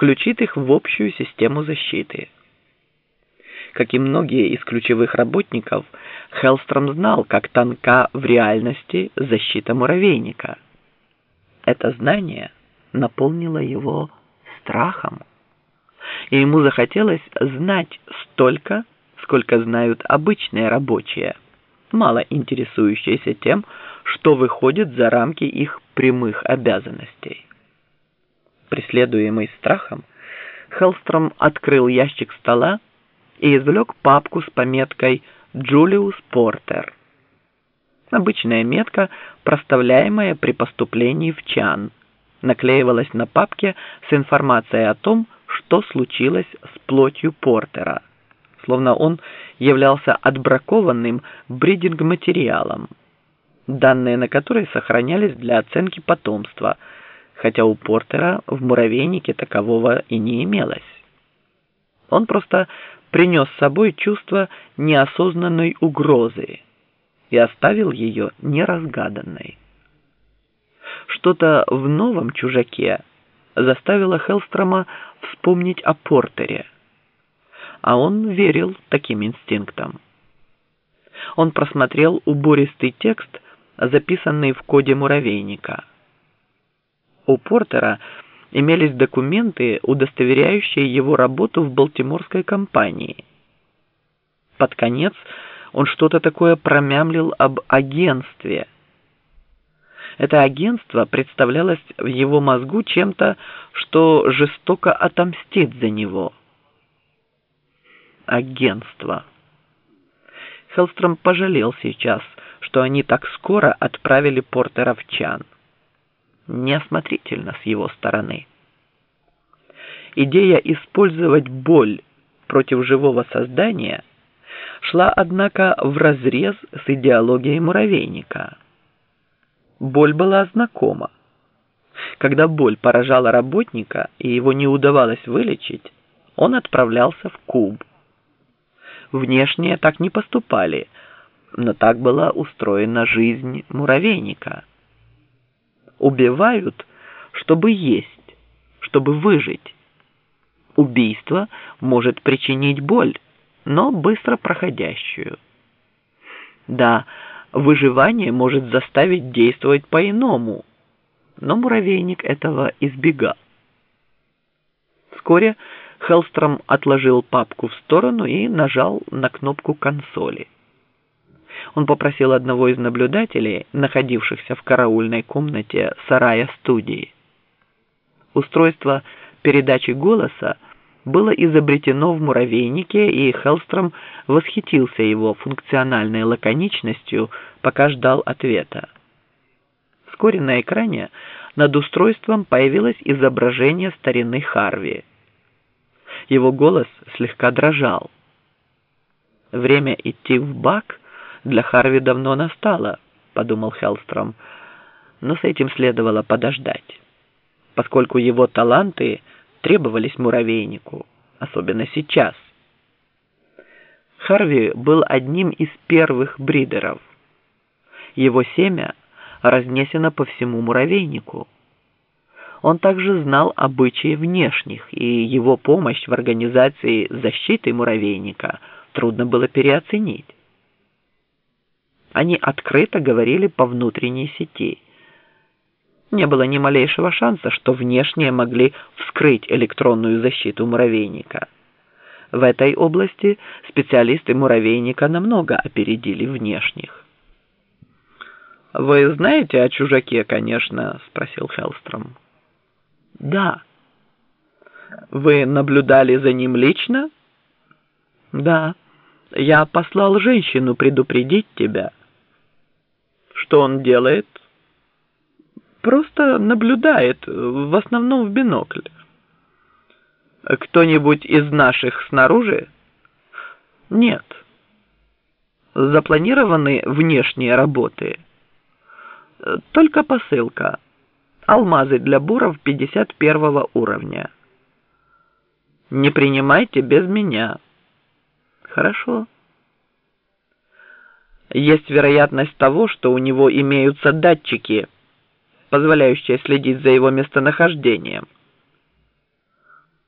включит их в общую систему защиты. Как и многие из ключевых работников, Хеллстром знал, как тонка в реальности защита муравейника. Это знание наполнило его страхом, и ему захотелось знать столько, сколько знают обычные рабочие, мало интересующиеся тем, что выходит за рамки их прямых обязанностей. Преследуемый страхом, Хеллстром открыл ящик стола и извлек папку с пометкой «Джулиус Портер». Обычная метка, проставляемая при поступлении в Чан, наклеивалась на папке с информацией о том, что случилось с плотью Портера, словно он являлся отбракованным бридинг-материалом, данные на которые сохранялись для оценки потомства, хотя у Портера в муравейнике такового и не имелось. Он просто принес с собой чувство неосознанной угрозы и оставил ее неразгаданной. Что-то в новом чужаке заставило Хелстрома вспомнить о Портере, а он верил таким инстинктам. Он просмотрел убористый текст, записанный в коде муравейника. У Портера имелись документы, удостоверяющие его работу в Балтиморской компании. Под конец он что-то такое промямлил об агентстве. Это агентство представлялось в его мозгу чем-то, что жестоко отомстит за него. Агентство. Хеллстром пожалел сейчас, что они так скоро отправили Портера в Чан неосмотрительно с его стороны. Идея использовать боль против живого создания шла, однако, вразрез с идеологией муравейника. Боль была знакома. Когда боль поражала работника и его не удавалось вылечить, он отправлялся в куб. Внешние так не поступали, но так была устроена жизнь муравейника – убивают, чтобы есть, чтобы выжить. Убийство может причинить боль, но быстро проходящую. Да, выживание может заставить действовать по-иному, но муравейник этого избегал. Вскоре Хеллстром отложил папку в сторону и нажал на кнопку консоли он попросил одного из наблюдателей, находившихся в караульной комнате сарая студии. Устройство передачи голоса было изобретено в муравейнике, и Хеллстром восхитился его функциональной лаконичностью, пока ждал ответа. Вскоре на экране над устройством появилось изображение старины Харви. Его голос слегка дрожал. Время идти в бак для Харви давно настало, подумал Хеллстром, но с этим следовало подождать, поскольку его таланты требовались муравейнику, особенно сейчас. Харви был одним из первых бридеров. Его семя разнесено по всему муравейнику. Он также знал обычаи внешних, и его помощь в организации защиты муравейника трудно было переоценить. Они открыто говорили по внутренней сети. Не было ни малейшего шанса, что внешние могли вскрыть электронную защиту муравейника. В этой области специалисты муравейника намного опередили внешних. «Вы знаете о чужаке, конечно?» – спросил Хеллстром. «Да». «Вы наблюдали за ним лично?» «Да. Я послал женщину предупредить тебя». Что он делает? Просто наблюдает, в основном в бинокль. Кто-нибудь из наших снаружи? Нет. Запланированы внешние работы. Только посылка. Алмазы для буров 51 уровня. Не принимайте без меня. Хорошо. Есть вероятность того, что у него имеются датчики, позволяющие следить за его местонахождением –